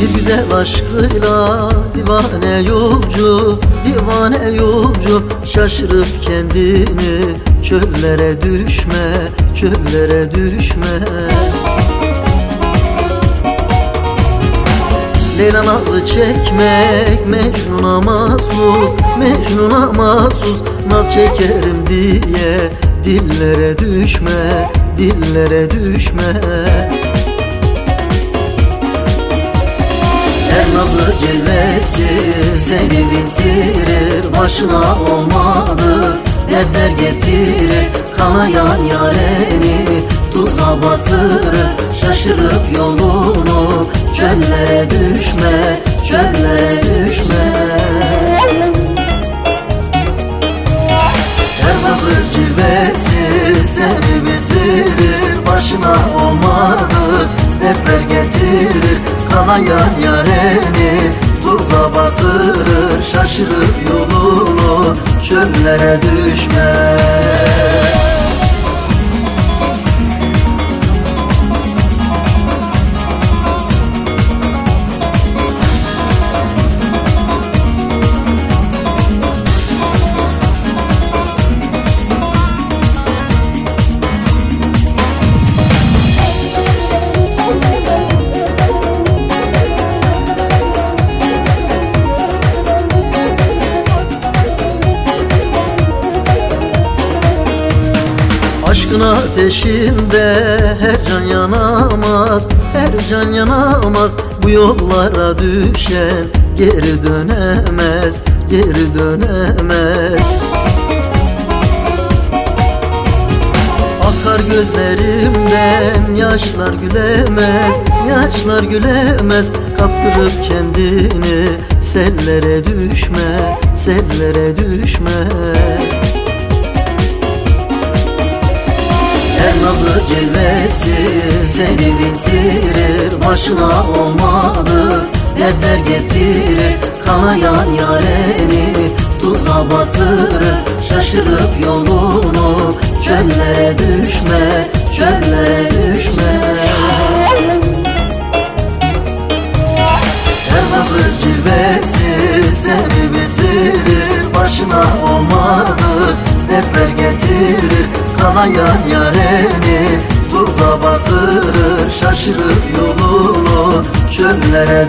Gönül aşkıyla divane yolcu Divane yolcu. Şaşırıp kendini Çöllere düşme Çöllere düşme. Leyla nazı çekmek Mecnun'a mahsus Mecnun'a mahsus. Naz çekerim diye Dillere düşme Dillere düşme cilvesi seni bitirir Başına olmadı. Dertler getirir Kanayan yareni. Tuza batırır Şaşırıp yolunu. Çöllere düşme Çöllere düşme. Nazı cilvesi seni bitirir Başına olmadı. Dertler getirir Kanayan yareni tuza batırır Şaşırıp yolunu çöllere düşme ateşinde her can yanamaz Her can yanamaz Bu yollara düşen Geri dönemez Geri dönemez. Akar gözlerimden yaşlar gülemez Yaşlar gülemez. Kaptırıp kendini Sellere düşme Sellere düşme Her nazlı cilvesi seni bitirir. Başına olmadı dertler getirir. Kanayan yareni tuza batırır. Şaşırıp yolunu çöllere düşme Çöllere düşme. Her nazlı cilvesi seni bitirir. Başına olmadı dertler Kanayan yareni tuza batırır Şaşırıp yolunu. Çöllere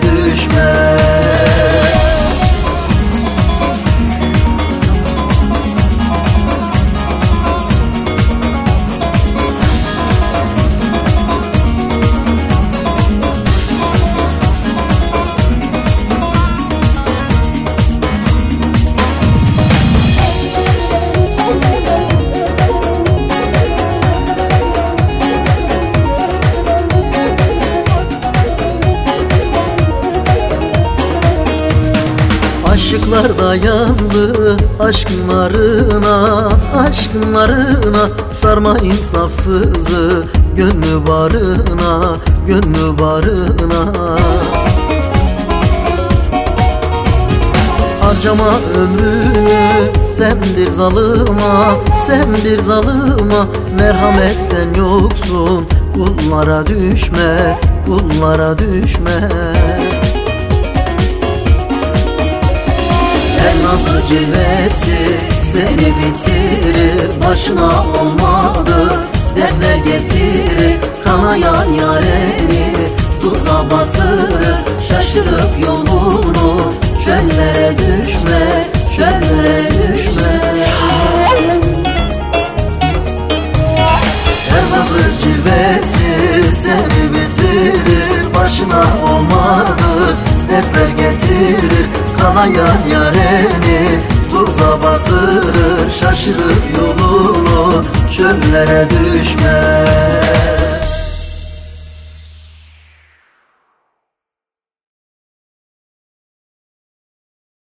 Aşıklar dayandı aşkınlarına Aşkınlarına sarma insafsızı Gönlü barına, gönlü barına. Harcama ömrünü sen bir zalıma Sen bir zalıma. Merhametten yoksun Kullara düşme Kullara düşme Her nazlı cilvesi seni bitirir Başına olmadı dertler getirir Kanayan yareni tuza batırır Şaşırıp yolunu çöllere düşme Çöllere düşme. Her nazlı cilvesi seni bitirir Başına olmadı dertler getirir Kanayan yareni tuza batırır Şaşırıp yolunu çöllere düşme